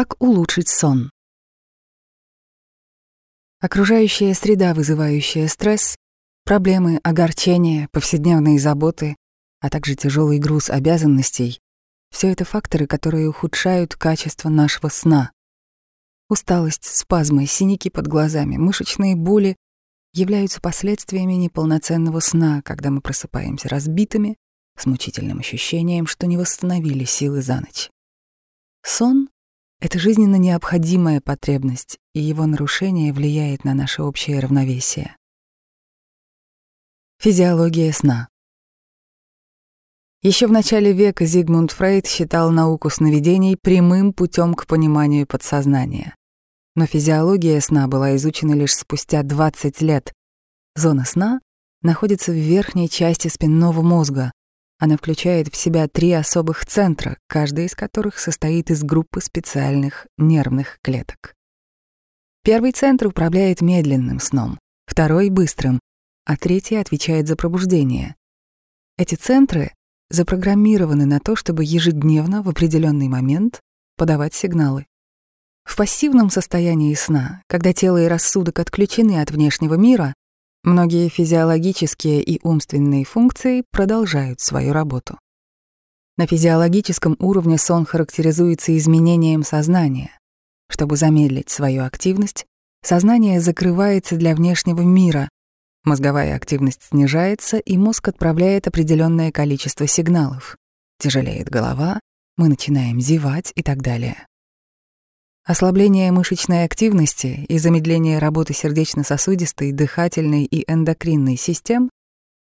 Как улучшить сон? Окружающая среда, вызывающая стресс, проблемы, огорчения, повседневные заботы, а также тяжелый груз обязанностей — все это факторы, которые ухудшают качество нашего сна. Усталость, спазмы, синяки под глазами, мышечные боли являются последствиями неполноценного сна, когда мы просыпаемся разбитыми, с мучительным ощущением, что не восстановили силы за ночь. Сон это жизненно необходимая потребность, и его нарушение влияет на наше общее равновесие. Физиология сна. Еще в начале века Зигмунд Фрейд считал науку сновидений прямым путем к пониманию подсознания. Но физиология сна была изучена лишь спустя 20 лет. Зона сна находится в верхней части спинного мозга, она включает в себя три особых центра, каждый из которых состоит из группы специальных нервных клеток. Первый центр управляет медленным сном, второй — быстрым, а третий отвечает за пробуждение. Эти центры запрограммированы на то, чтобы ежедневно в определенный момент подавать сигналы. В пассивном состоянии сна, когда тело и рассудок отключены от внешнего мира, Многие физиологические и умственные функции продолжают свою работу. На физиологическом уровне сон характеризуется изменением сознания. Чтобы замедлить свою активность, сознание закрывается для внешнего мира, мозговая активность снижается, и мозг отправляет определенное количество сигналов. Тяжелеет голова, мы начинаем зевать и так далее. Ослабление мышечной активности и замедление работы сердечно-сосудистой, дыхательной и эндокринной систем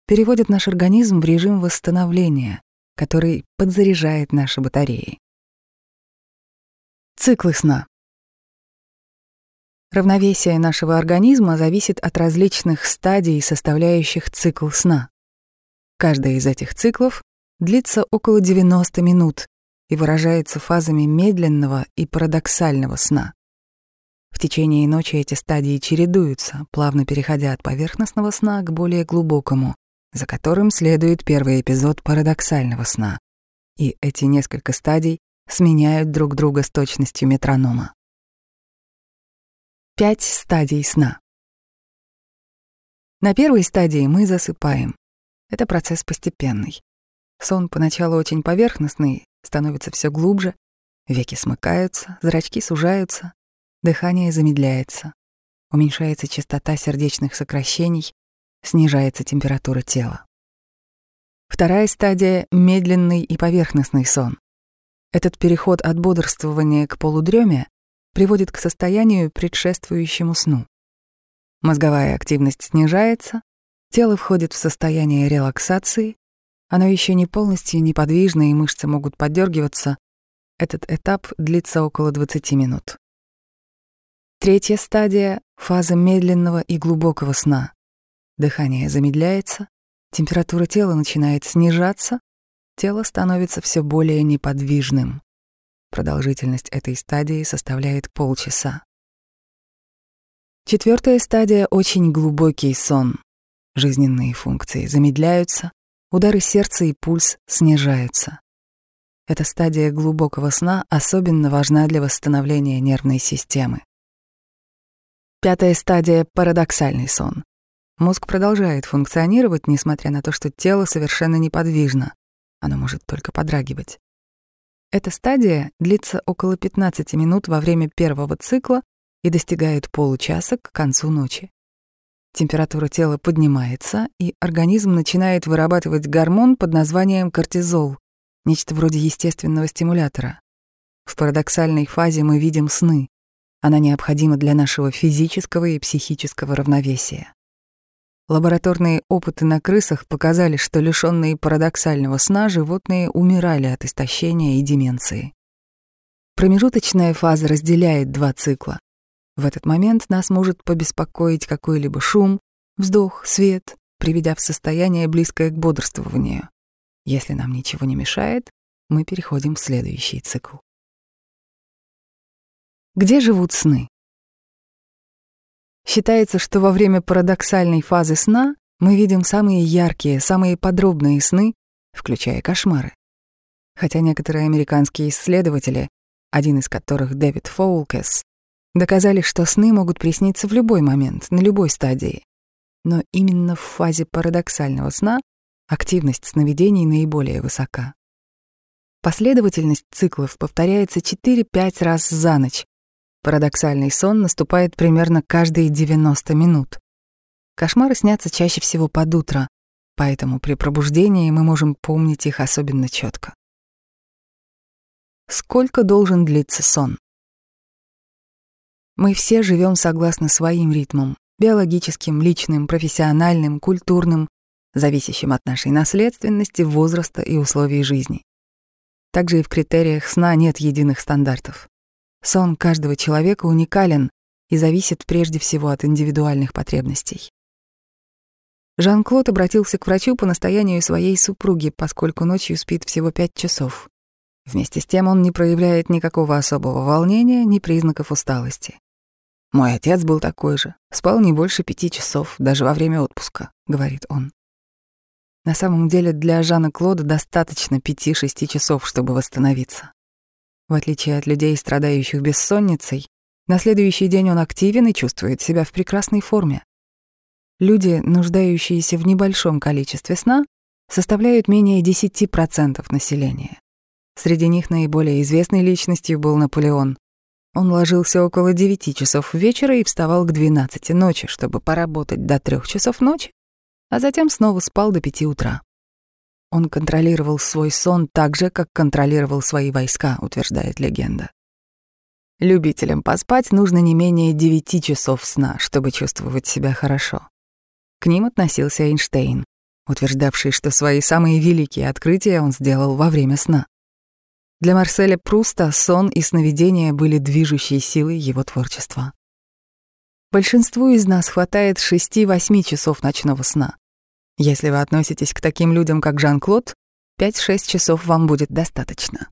переводят наш организм в режим восстановления, который подзаряжает наши батареи. Циклы сна. Равновесие нашего организма зависит от различных стадий, составляющих цикл сна. Каждая из этих циклов длится около 90 минут, и выражается фазами медленного и парадоксального сна. В течение ночи эти стадии чередуются, плавно переходя от поверхностного сна к более глубокому, за которым следует первый эпизод парадоксального сна. И эти несколько стадий сменяют друг друга с точностью метронома. Пять стадий сна. На первой стадии мы засыпаем. Это процесс постепенный. Сон поначалу очень поверхностный, становится все глубже, веки смыкаются, зрачки сужаются, дыхание замедляется, уменьшается частота сердечных сокращений, снижается температура тела. Вторая стадия — медленный и поверхностный сон. Этот переход от бодрствования к полудреме приводит к состоянию, предшествующему сну. Мозговая активность снижается, тело входит в состояние релаксации, оно еще не полностью неподвижно, и мышцы могут подергиваться. Этот этап длится около 20 минут. Третья стадия — фаза медленного и глубокого сна. Дыхание замедляется, температура тела начинает снижаться, тело становится все более неподвижным. Продолжительность этой стадии составляет полчаса. Четвертая стадия — очень глубокий сон. Жизненные функции замедляются, удары сердца и пульс снижаются. Эта стадия глубокого сна особенно важна для восстановления нервной системы. Пятая стадия — парадоксальный сон. Мозг продолжает функционировать, несмотря на то, что тело совершенно неподвижно. Оно может только подрагивать. Эта стадия длится около 15 минут во время первого цикла и достигает получаса к концу ночи. Температура тела поднимается, и организм начинает вырабатывать гормон под названием кортизол, нечто вроде естественного стимулятора. В парадоксальной фазе мы видим сны. Она необходима для нашего физического и психического равновесия. Лабораторные опыты на крысах показали, что лишённые парадоксального сна животные умирали от истощения и деменции. Промежуточная фаза разделяет два цикла. В этот момент нас может побеспокоить какой-либо шум, вздох, свет, приведя в состояние, близкое к бодрствованию. Если нам ничего не мешает, мы переходим в следующий цикл. Где живут сны? Считается, что во время парадоксальной фазы сна мы видим самые яркие, самые подробные сны, включая кошмары. Хотя некоторые американские исследователи один из которых Дэвид Фоулкес, доказали, что сны могут присниться в любой момент, на любой стадии. Но именно в фазе парадоксального сна активность сновидений наиболее высока. Последовательность циклов повторяется 4-5 раз за ночь. Парадоксальный сон наступает примерно каждые 90 минут. Кошмары снятся чаще всего под утро, поэтому при пробуждении мы можем помнить их особенно четко. Сколько должен длиться сон? Мы все живем согласно своим ритмам — биологическим, личным, профессиональным, культурным, зависящим от нашей наследственности, возраста и условий жизни. Также и в критериях сна нет единых стандартов. Сон каждого человека уникален и зависит прежде всего от индивидуальных потребностей. Жан-Клод обратился к врачу по настоянию своей супруги, поскольку ночью спит всего пять часов. Вместе с тем он не проявляет никакого особого волнения, ни признаков усталости. «Мой отец был такой же, спал не больше пяти часов, даже во время отпуска», — говорит он. На самом деле для Жана Клода достаточно пяти-шести часов, чтобы восстановиться. В отличие от людей, страдающих бессонницей, на следующий день он активен и чувствует себя в прекрасной форме. Люди, нуждающиеся в небольшом количестве сна, составляют менее 10% населения. Среди них наиболее известной личностью был Наполеон. Он ложился около 9 часов вечера и вставал к 12 ночи, чтобы поработать до 3 часов ночи, а затем снова спал до 5 утра. Он контролировал свой сон так же, как контролировал свои войска, утверждает легенда. Любителям поспать нужно не менее 9 часов сна, чтобы чувствовать себя хорошо. К ним относился Эйнштейн, утверждавший, что свои самые великие открытия он сделал во время сна. Для Марселя Пруста сон и сновидения были движущей силой его творчества. Большинству из нас хватает 6-8 часов ночного сна. Если вы относитесь к таким людям, как Жан-Клод, 5-6 часов вам будет достаточно.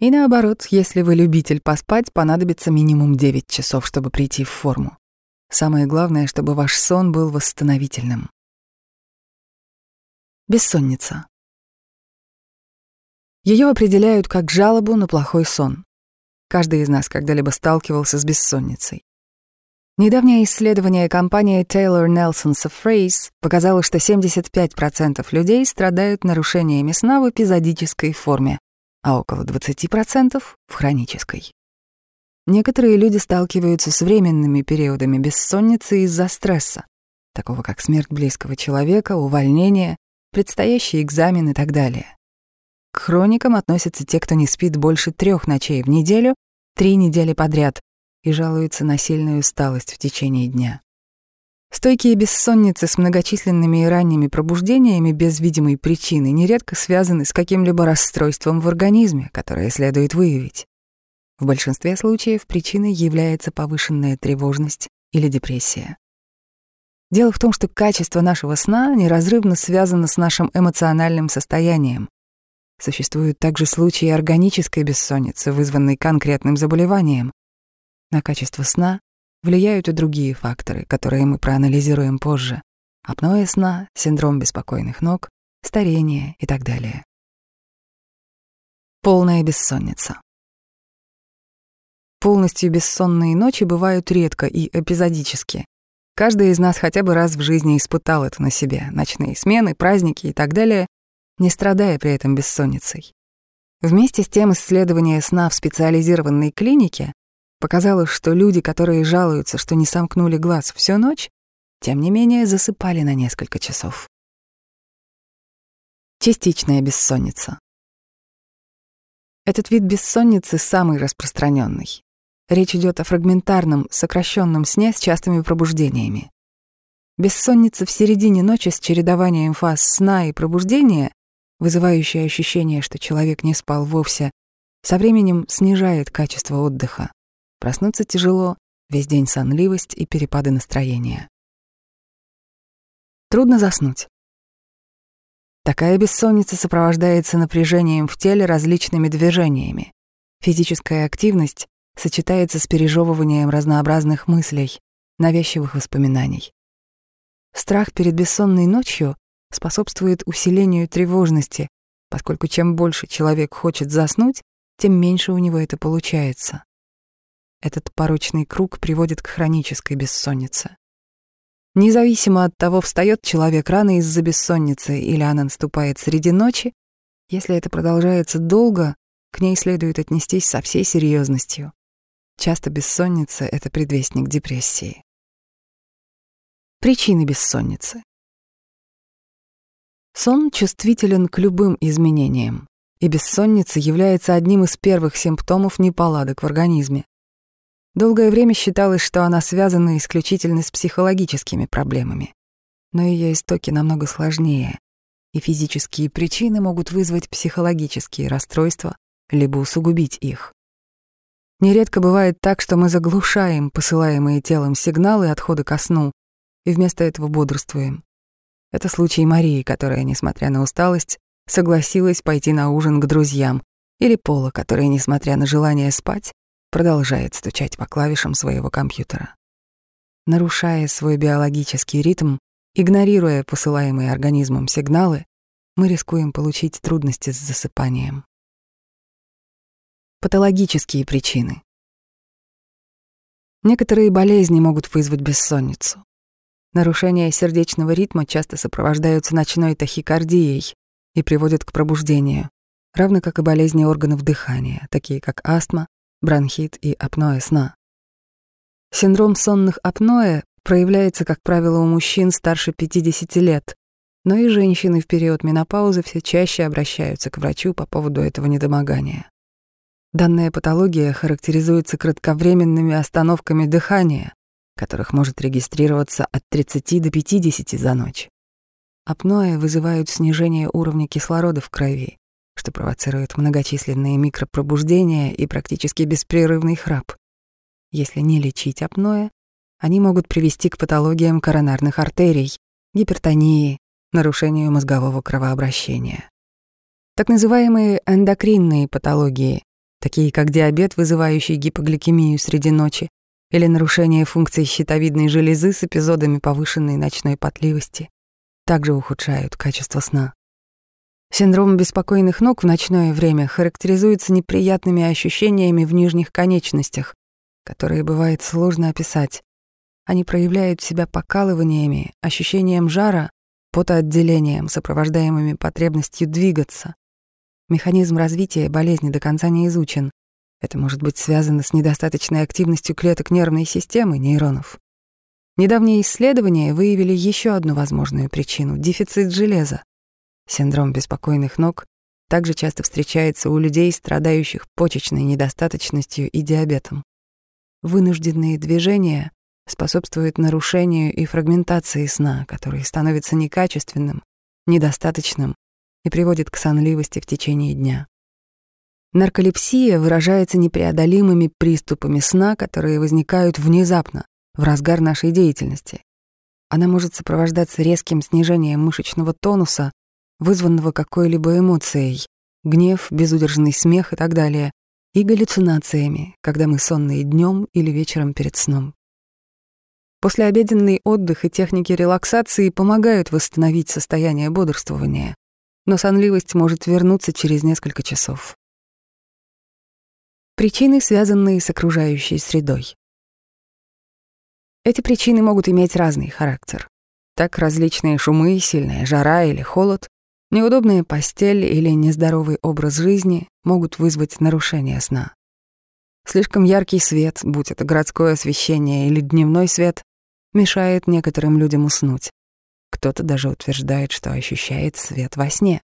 И наоборот, если вы любитель поспать, понадобится минимум 9 часов, чтобы прийти в форму. Самое главное, чтобы ваш сон был восстановительным. Бессонница. Ее определяют как жалобу на плохой сон. Каждый из нас когда-либо сталкивался с бессонницей. Недавнее исследование компании Taylor Nelson Phrase показало, что 75% людей страдают нарушениями сна в эпизодической форме, а около 20% — в хронической. Некоторые люди сталкиваются с временными периодами бессонницы из-за стресса, такого как смерть близкого человека, увольнение, предстоящий экзамен и так далее. К хроникам относятся те, кто не спит больше трех ночей в неделю, три недели подряд и жалуются на сильную усталость в течение дня. Стойкие бессонницы с многочисленными и ранними пробуждениями без видимой причины нередко связаны с каким-либо расстройством в организме, которое следует выявить. В большинстве случаев причиной является повышенная тревожность или депрессия. Дело в том, что качество нашего сна неразрывно связано с нашим эмоциональным состоянием. Существуют также случаи органической бессонницы, вызванной конкретным заболеванием. На качество сна влияют и другие факторы, которые мы проанализируем позже. Апноэ сна, синдром беспокойных ног, старение и так далее. Полная бессонница. Полностью бессонные ночи бывают редко и эпизодически. Каждый из нас хотя бы раз в жизни испытал это на себе, ночные смены, праздники и так далее, не страдая при этом бессонницей. Вместе с тем исследование сна в специализированной клинике показало, что люди, которые жалуются, что не сомкнули глаз всю ночь, тем не менее засыпали на несколько часов. Частичная бессонница. Этот вид бессонницы самый распространенный. Речь идет о фрагментарном, сокращенном сне с частыми пробуждениями. Бессонница в середине ночи с чередованием фаз сна и пробуждения, вызывающая ощущение, что человек не спал вовсе, со временем снижает качество отдыха. Проснуться тяжело, весь день сонливость и перепады настроения. Трудно заснуть. Такая бессонница сопровождается напряжением в теле различными движениями. Физическая активность сочетается с пережевыванием разнообразных мыслей, навязчивых воспоминаний. Страх перед бессонной ночью способствует усилению тревожности, поскольку чем больше человек хочет заснуть, тем меньше у него это получается. Этот порочный круг приводит к хронической бессоннице. Независимо от того, встает человек рано из-за бессонницы или она наступает среди ночи, если это продолжается долго, к ней следует отнестись со всей серьезностью. Часто бессонница — это предвестник депрессии. Причины бессонницы. Сон чувствителен к любым изменениям, и бессонница является одним из первых симптомов неполадок в организме. Долгое время считалось, что она связана исключительно с психологическими проблемами. Но ее истоки намного сложнее, и физические причины могут вызвать психологические расстройства либо усугубить их. Нередко бывает так, что мы заглушаем посылаемые телом сигналы отхода ко сну и вместо этого бодрствуем. Это случай Марии, которая, несмотря на усталость, согласилась пойти на ужин к друзьям, или Пола, который, несмотря на желание спать, продолжает стучать по клавишам своего компьютера. Нарушая свой биологический ритм, игнорируя посылаемые организмом сигналы, мы рискуем получить трудности с засыпанием. Патологические причины. Некоторые болезни могут вызвать бессонницу. Нарушения сердечного ритма часто сопровождаются ночной тахикардией и приводят к пробуждению, равно как и болезни органов дыхания, такие как астма, бронхит и апноэ сна. Синдром сонных апноэ проявляется, как правило, у мужчин старше 50 лет, но и женщины в период менопаузы все чаще обращаются к врачу по поводу этого недомогания. Данная патология характеризуется кратковременными остановками дыхания, которых может регистрироваться от 30 до 50 за ночь. Апноэ вызывают снижение уровня кислорода в крови, что провоцирует многочисленные микропробуждения и практически беспрерывный храп. Если не лечить апноэ, они могут привести к патологиям коронарных артерий, гипертонии, нарушению мозгового кровообращения. Так называемые эндокринные патологии, такие как диабет, вызывающий гипогликемию среди ночи, или нарушение функций щитовидной железы с эпизодами повышенной ночной потливости, также ухудшают качество сна. Синдром беспокойных ног в ночное время характеризуется неприятными ощущениями в нижних конечностях, которые бывает сложно описать. Они проявляют себя покалываниями, ощущением жара, потоотделением, сопровождаемыми потребностью двигаться. Механизм развития болезни до конца не изучен. Это может быть связано с недостаточной активностью клеток нервной системы, нейронов. Недавние исследования выявили еще одну возможную причину — дефицит железа. Синдром беспокойных ног также часто встречается у людей, страдающих почечной недостаточностью и диабетом. Вынужденные движения способствуют нарушению и фрагментации сна, который становится некачественным, недостаточным и приводит к сонливости в течение дня. Нарколепсия выражается непреодолимыми приступами сна, которые возникают внезапно, в разгар нашей деятельности. Она может сопровождаться резким снижением мышечного тонуса, вызванного какой-либо эмоцией, гнев, безудержный смех и так далее, и галлюцинациями, когда мы сонные днем или вечером перед сном. Послеобеденный отдых и техники релаксации помогают восстановить состояние бодрствования, но сонливость может вернуться через несколько часов. Причины, связанные с окружающей средой. Эти причины могут иметь разный характер. Так различные шумы, сильная жара или холод Неудобная постель или нездоровый образ жизни могут вызвать нарушение сна. Слишком яркий свет, будь это городское освещение или дневной свет, мешает некоторым людям уснуть. Кто-то даже утверждает, что ощущает свет во сне.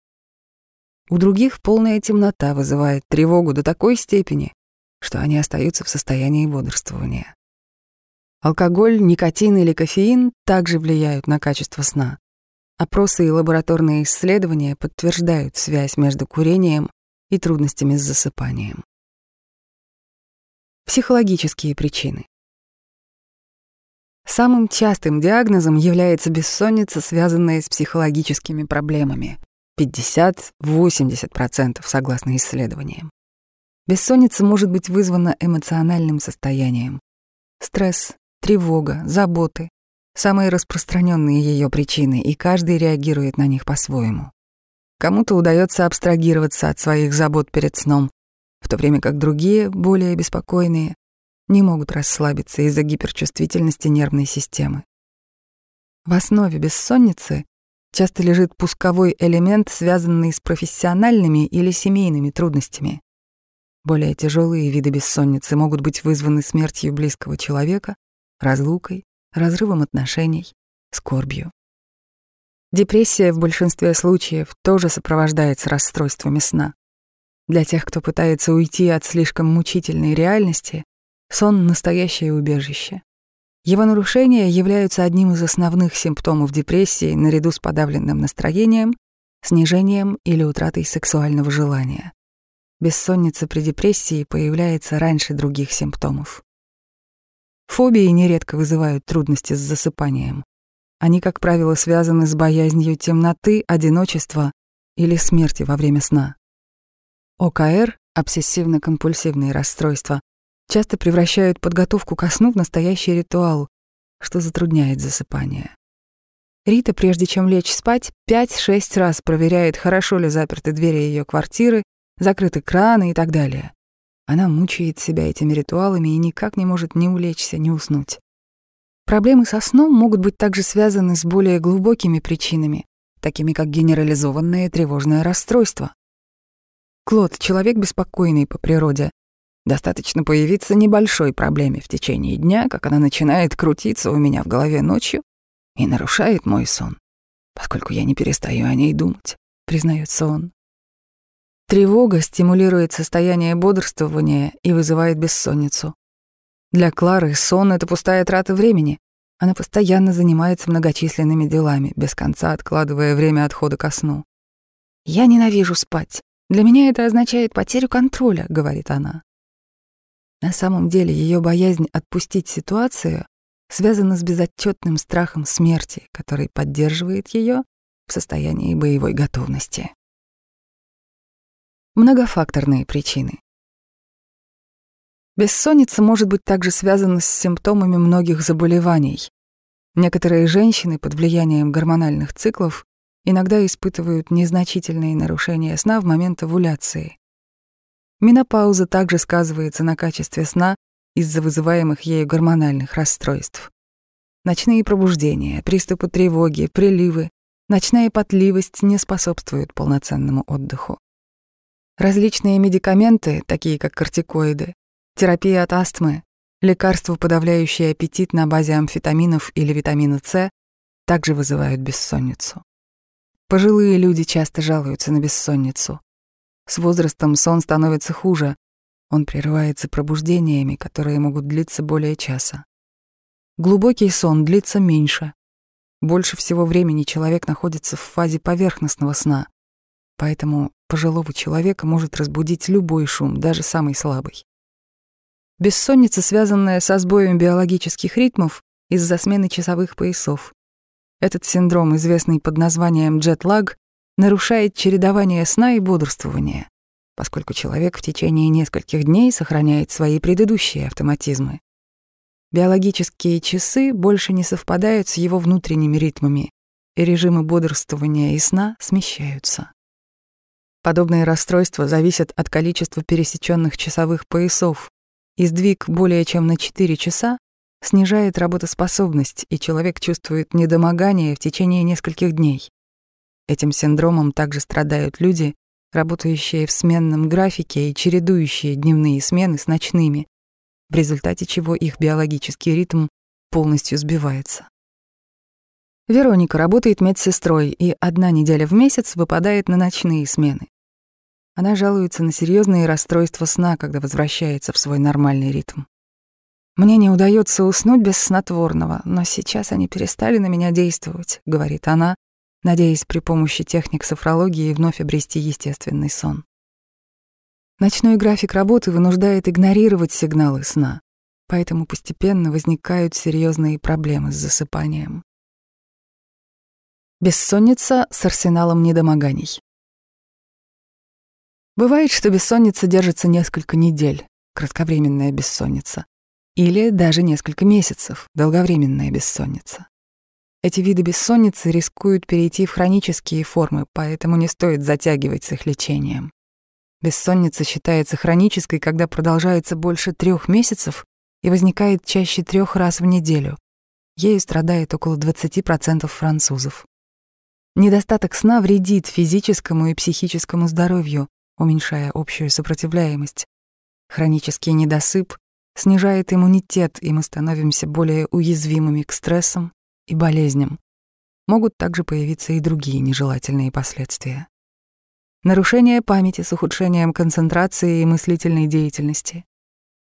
У других полная темнота вызывает тревогу до такой степени, что они остаются в состоянии бодрствования. Алкоголь, никотин или кофеин также влияют на качество сна. Опросы и лабораторные исследования подтверждают связь между курением и трудностями с засыпанием. Психологические причины. Самым частым диагнозом является бессонница, связанная с психологическими проблемами. 50-80% согласно исследованиям. Бессонница может быть вызвана эмоциональным состоянием. Стресс, тревога, заботы, Самые распространенные ее причины, и каждый реагирует на них по-своему. Кому-то удается абстрагироваться от своих забот перед сном, в то время как другие, более беспокойные, не могут расслабиться из-за гиперчувствительности нервной системы. В основе бессонницы часто лежит пусковой элемент, связанный с профессиональными или семейными трудностями. Более тяжелые виды бессонницы могут быть вызваны смертью близкого человека, разлукой, разрывом отношений, скорбью. Депрессия в большинстве случаев тоже сопровождается расстройствами сна. Для тех, кто пытается уйти от слишком мучительной реальности, сон — настоящее убежище. Его нарушения являются одним из основных симптомов депрессии наряду с подавленным настроением, снижением или утратой сексуального желания. Бессонница при депрессии появляется раньше других симптомов. Фобии нередко вызывают трудности с засыпанием. Они, как правило, связаны с боязнью темноты, одиночества или смерти во время сна. ОКР, обсессивно-компульсивные расстройства, часто превращают подготовку ко сну в настоящий ритуал, что затрудняет засыпание. Рита, прежде чем лечь спать, 5-6 раз проверяет, хорошо ли заперты двери ее квартиры, закрыты краны и так далее. Она мучает себя этими ритуалами и никак не может ни улечься, ни уснуть. Проблемы со сном могут быть также связаны с более глубокими причинами, такими как генерализованное тревожное расстройство. Клод — человек беспокойный по природе, Достаточно появиться небольшой проблеме в течение дня, как она начинает крутиться у меня в голове ночью и нарушает мой сон, поскольку я не перестаю о ней думать, признается он. Тревога стимулирует состояние бодрствования и вызывает бессонницу. Для Клары сон — это пустая трата времени. Она постоянно занимается многочисленными делами, без конца откладывая время отхода ко сну. «Я ненавижу спать. Для меня это означает потерю контроля», — говорит она. На самом деле ее боязнь отпустить ситуацию связана с безотчетным страхом смерти, который поддерживает ее в состоянии боевой готовности. Многофакторные причины. Бессонница может быть также связана с симптомами многих заболеваний. Некоторые женщины под влиянием гормональных циклов иногда испытывают незначительные нарушения сна в момент овуляции. Менопауза также сказывается на качестве сна из-за вызываемых ею гормональных расстройств. Ночные пробуждения, приступы тревоги, приливы, ночная потливость не способствуют полноценному отдыху. Различные медикаменты, такие как кортикоиды, терапия от астмы, лекарства, подавляющие аппетит на базе амфетаминов или витамина С, также вызывают бессонницу. Пожилые люди часто жалуются на бессонницу. С возрастом сон становится хуже. Он прерывается пробуждениями, которые могут длиться более часа. Глубокий сон длится меньше. Больше всего времени человек находится в фазе поверхностного сна. Поэтому пожилого человека может разбудить любой шум, даже самый слабый. Бессонница, связанная со сбоем биологических ритмов из-за смены часовых поясов. Этот синдром, известный под названием джетлаг, нарушает чередование сна и бодрствования, поскольку человек в течение нескольких дней сохраняет свои предыдущие автоматизмы. Биологические часы больше не совпадают с его внутренними ритмами, и режимы бодрствования и сна смещаются. Подобные расстройства зависят от количества пересеченных часовых поясов, и сдвиг более чем на 4 часа снижает работоспособность, и человек чувствует недомогание в течение нескольких дней. Этим синдромом также страдают люди, работающие в сменном графике и чередующие дневные смены с ночными, в результате чего их биологический ритм полностью сбивается. Вероника работает медсестрой и одна неделя в месяц выпадает на ночные смены. Она жалуется на серьезные расстройства сна, когда возвращается в свой нормальный ритм. «Мне не удается уснуть без снотворного, но сейчас они перестали на меня действовать», — говорит она, надеясь при помощи техник софрологии вновь обрести естественный сон. Ночной график работы вынуждает игнорировать сигналы сна, поэтому постепенно возникают серьезные проблемы с засыпанием. Бессонница с арсеналом недомоганий. Бывает, что бессонница держится несколько недель, кратковременная бессонница, или даже несколько месяцев, долговременная бессонница. Эти виды бессонницы рискуют перейти в хронические формы, поэтому не стоит затягивать с их лечением. Бессонница считается хронической, когда продолжается больше трех месяцев и возникает чаще трех раз в неделю. Ею страдает около 20% французов. Недостаток сна вредит физическому и психическому здоровью, уменьшая общую сопротивляемость. Хронический недосып снижает иммунитет, и мы становимся более уязвимыми к стрессам и болезням. Могут также появиться и другие нежелательные последствия. Нарушение памяти с ухудшением концентрации и мыслительной деятельности.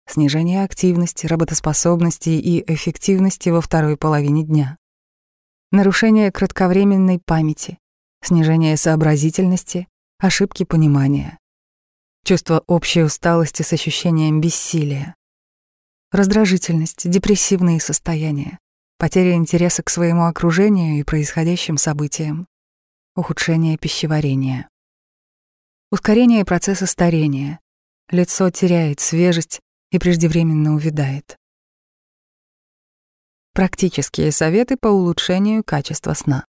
Снижение активности, работоспособности и эффективности во второй половине дня. Нарушение кратковременной памяти, снижение сообразительности, ошибки понимания. Чувство общей усталости с ощущением бессилия раздражительность, депрессивные состояния, потеря интереса к своему окружению и происходящим событиям, ухудшение пищеварения. Ускорение процесса старения. Лицо теряет свежесть и преждевременно увядает. Практические советы по улучшению качества сна.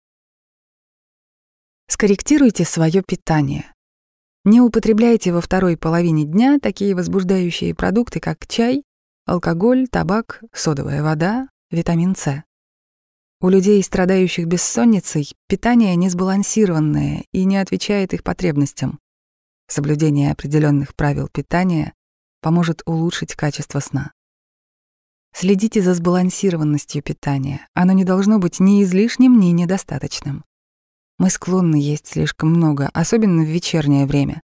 Скорректируйте свое питание. Не употребляйте во второй половине дня такие возбуждающие продукты, как чай, алкоголь, табак, содовая вода, витамин С. У людей, страдающих бессонницей, питание несбалансированное и не отвечает их потребностям. Соблюдение определенных правил питания поможет улучшить качество сна. Следите за сбалансированностью питания. Оно не должно быть ни излишним, ни недостаточным. Мы склонны есть слишком много, особенно в вечернее время.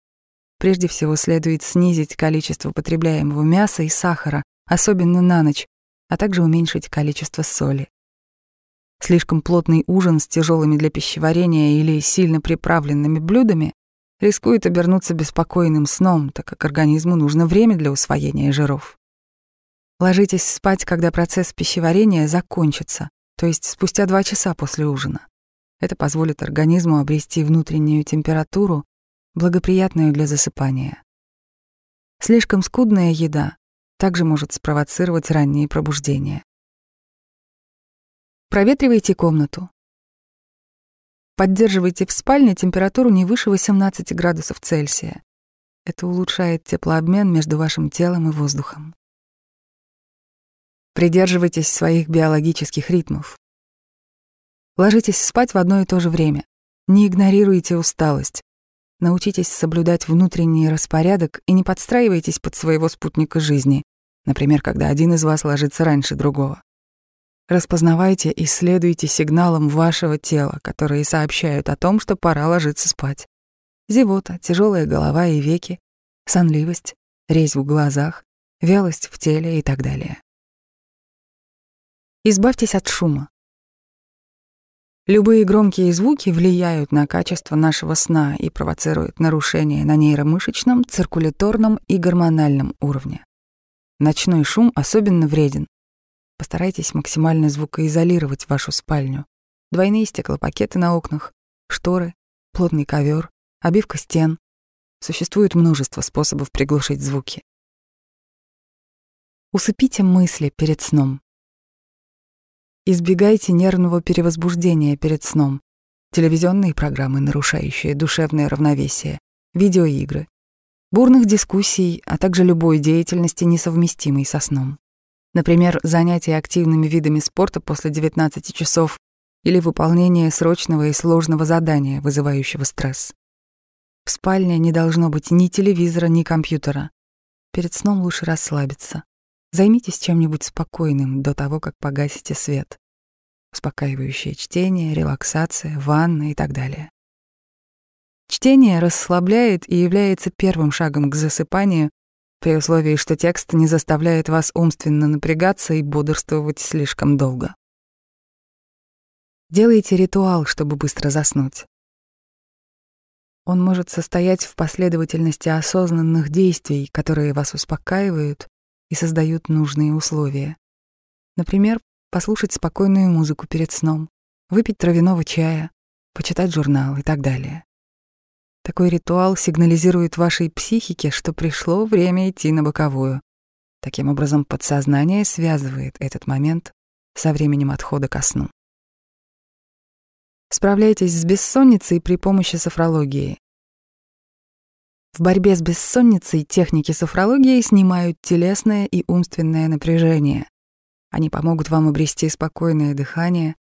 Прежде всего следует снизить количество потребляемого мяса и сахара, особенно на ночь, а также уменьшить количество соли. Слишком плотный ужин с тяжелыми для пищеварения или сильно приправленными блюдами рискует обернуться беспокойным сном, так как организму нужно время для усвоения жиров. Ложитесь спать, когда процесс пищеварения закончится, то есть спустя два часа после ужина. Это позволит организму обрести внутреннюю температуру, благоприятную для засыпания. Слишком скудная еда также может спровоцировать ранние пробуждения. Проветривайте комнату. Поддерживайте в спальне температуру не выше 18 градусов Цельсия. Это улучшает теплообмен между вашим телом и воздухом. Придерживайтесь своих биологических ритмов. Ложитесь спать в одно и то же время. Не игнорируйте усталость. Научитесь соблюдать внутренний распорядок и не подстраивайтесь под своего спутника жизни. Например, когда один из вас ложится раньше другого. Распознавайте и следуйте сигналам вашего тела, которые сообщают о том, что пора ложиться спать. Зевота, тяжелая голова и веки, сонливость, резь в глазах, вялость в теле и так далее. Избавьтесь от шума. Любые громкие звуки влияют на качество нашего сна и провоцируют нарушения на нейромышечном, циркуляторном и гормональном уровне. Ночной шум особенно вреден. Постарайтесь максимально звукоизолировать вашу спальню. Двойные стеклопакеты на окнах, шторы, плотный ковер, обивка стен. Существует множество способов приглушить звуки. Усыпите мысли перед сном. Избегайте нервного перевозбуждения перед сном. Телевизионные программы, нарушающие душевное равновесие, видеоигры, бурных дискуссий, а также любой деятельности, несовместимой со сном. Например, занятия активными видами спорта после 19 часов или выполнение срочного и сложного задания, вызывающего стресс. В спальне не должно быть ни телевизора, ни компьютера. Перед сном лучше расслабиться. Займитесь чем-нибудь спокойным до того, как погасите свет. Успокаивающее чтение, релаксация, ванна и так далее. Чтение расслабляет и является первым шагом к засыпанию, при условии, что текст не заставляет вас умственно напрягаться и бодрствовать слишком долго. Делайте ритуал, чтобы быстро заснуть. Он может состоять в последовательности осознанных действий, которые вас успокаивают и создают нужные условия. Например, послушать спокойную музыку перед сном, выпить травяного чая, почитать журнал и так далее. Такой ритуал сигнализирует вашей психике, что пришло время идти на боковую. Таким образом, подсознание связывает этот момент со временем отхода ко сну. Справляйтесь с бессонницей при помощи софрологии. В борьбе с бессонницей техники софрологии снимают телесное и умственное напряжение. Они помогут вам обрести спокойное дыхание,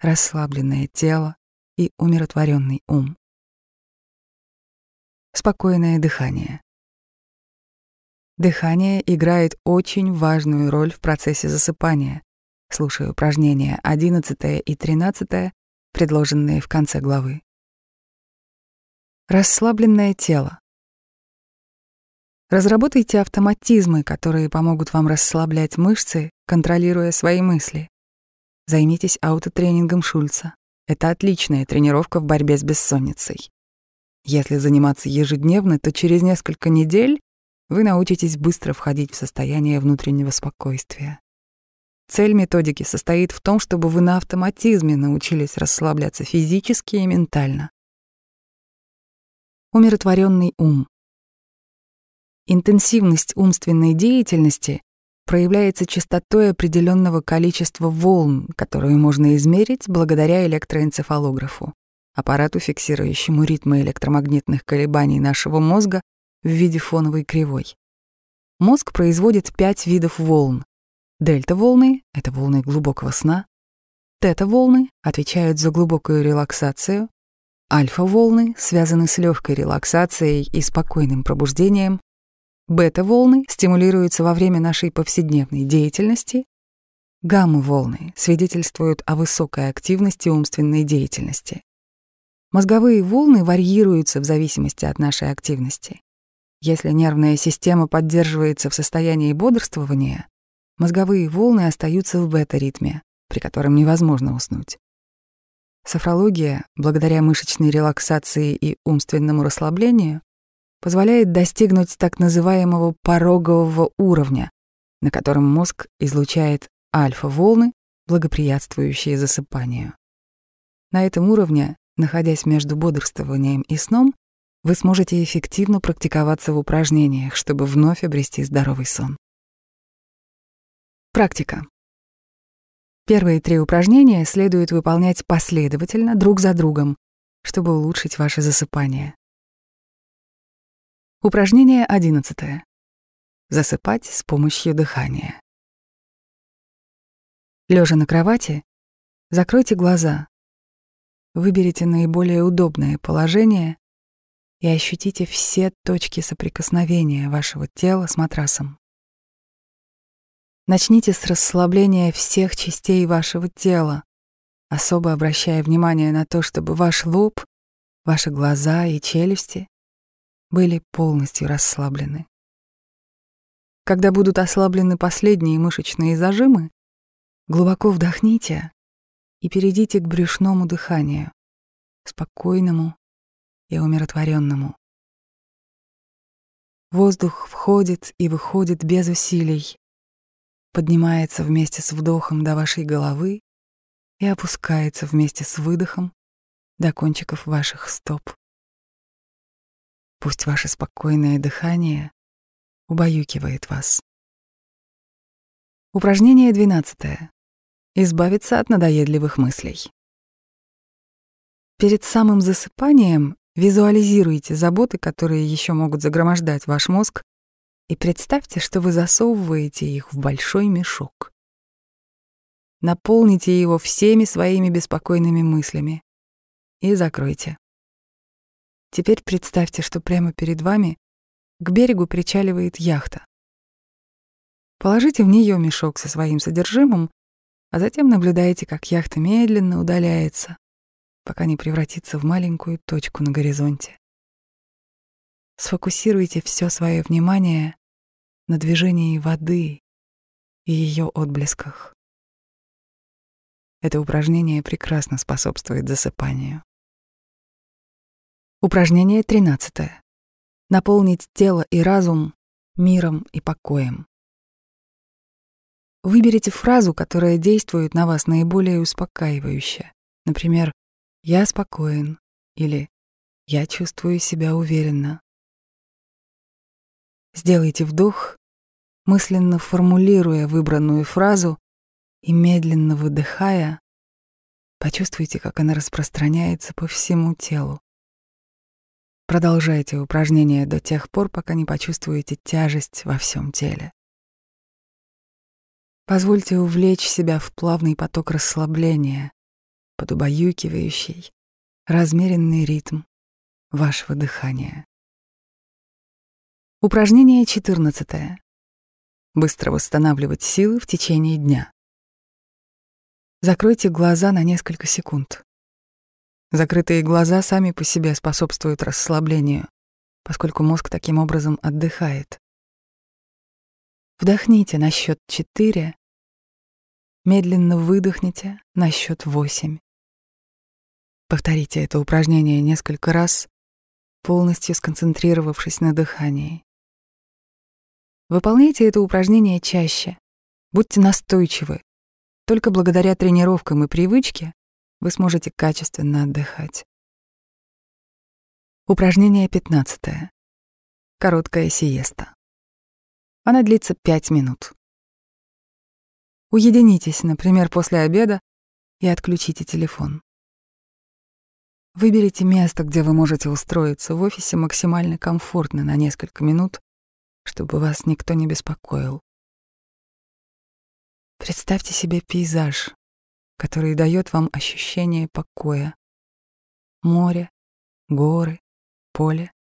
расслабленное тело и умиротворенный ум. Спокойное дыхание. Дыхание играет очень важную роль в процессе засыпания. Слушай упражнения 11 и 13, предложенные в конце главы. Расслабленное тело. Разработайте автоматизмы, которые помогут вам расслаблять мышцы, контролируя свои мысли. Займитесь аутотренингом Шульца. Это отличная тренировка в борьбе с бессонницей. Если заниматься ежедневно, то через несколько недель вы научитесь быстро входить в состояние внутреннего спокойствия. Цель методики состоит в том, чтобы вы на автоматизме научились расслабляться физически и ментально. Умиротворенный ум. Интенсивность умственной деятельности проявляется частотой определенного количества волн, которую можно измерить благодаря электроэнцефалографу, аппарату, фиксирующему ритмы электромагнитных колебаний нашего мозга в виде фоновой кривой. Мозг производит пять видов волн. Дельта-волны — это волны глубокого сна. Тета-волны отвечают за глубокую релаксацию. Альфа-волны связаны с легкой релаксацией и спокойным пробуждением. Бета-волны стимулируются во время нашей повседневной деятельности. Гамма-волны свидетельствуют о высокой активности умственной деятельности. Мозговые волны варьируются в зависимости от нашей активности. Если нервная система поддерживается в состоянии бодрствования, мозговые волны остаются в бета-ритме, при котором невозможно уснуть. Софрология, благодаря мышечной релаксации и умственному расслаблению, позволяет достигнуть так называемого порогового уровня, на котором мозг излучает альфа-волны, благоприятствующие засыпанию. На этом уровне, находясь между бодрствованием и сном, вы сможете эффективно практиковаться в упражнениях, чтобы вновь обрести здоровый сон. Практика. Первые три упражнения следует выполнять последовательно, друг за другом, чтобы улучшить ваше засыпание. Упражнение 11. Засыпать с помощью дыхания. Лежа на кровати, закройте глаза. Выберите наиболее удобное положение и ощутите все точки соприкосновения вашего тела с матрасом. Начните с расслабления всех частей вашего тела, особо обращая внимание на то, чтобы ваш лоб, ваши глаза и челюсти были полностью расслаблены. Когда будут ослаблены последние мышечные зажимы, глубоко вдохните и перейдите к брюшному дыханию, спокойному и умиротворенному. Воздух входит и выходит без усилий, поднимается вместе с вдохом до вашей головы и опускается вместе с выдохом до кончиков ваших стоп. Пусть ваше спокойное дыхание убаюкивает вас. Упражнение 12. Избавиться от надоедливых мыслей. Перед самым засыпанием визуализируйте заботы, которые еще могут загромождать ваш мозг, и представьте, что вы засовываете их в большой мешок. Наполните его всеми своими беспокойными мыслями и закройте. Теперь представьте, что прямо перед вами к берегу причаливает яхта. Положите в нее мешок со своим содержимым, а затем наблюдайте, как яхта медленно удаляется, пока не превратится в маленькую точку на горизонте. Сфокусируйте все свое внимание на движении воды и ее отблесках. Это упражнение прекрасно способствует засыпанию. Упражнение 13. Наполнить тело и разум миром и покоем. Выберите фразу, которая действует на вас наиболее успокаивающе. Например, «Я спокоен» или «Я чувствую себя уверенно». Сделайте вдох мысленно формулируя выбранную фразу и медленно выдыхая, почувствуйте, как она распространяется по всему телу. Продолжайте упражнение до тех пор, пока не почувствуете тяжесть во всем теле. Позвольте увлечь себя в плавный поток расслабления, под убаюкивающий, размеренный ритм вашего дыхания. Упражнение 14. Быстро восстанавливать силы в течение дня. Закройте глаза на несколько секунд. Закрытые глаза сами по себе способствуют расслаблению, поскольку мозг таким образом отдыхает. Вдохните на счет 4, медленно выдохните на счет 8. Повторите это упражнение несколько раз, полностью сконцентрировавшись на дыхании. Выполняйте это упражнение чаще, будьте настойчивы. Только благодаря тренировкам и привычке вы сможете качественно отдыхать. Упражнение 15. Короткая сиеста. Она длится 5 минут. Уединитесь, например, после обеда и отключите телефон. Выберите место, где вы можете устроиться в офисе максимально комфортно на несколько минут, чтобы вас никто не беспокоил. Представьте себе пейзаж, который дает вам ощущение покоя. Море, горы, поле.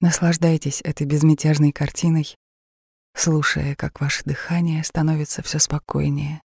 Наслаждайтесь этой безмятежной картиной, слушая, как ваше дыхание становится все спокойнее.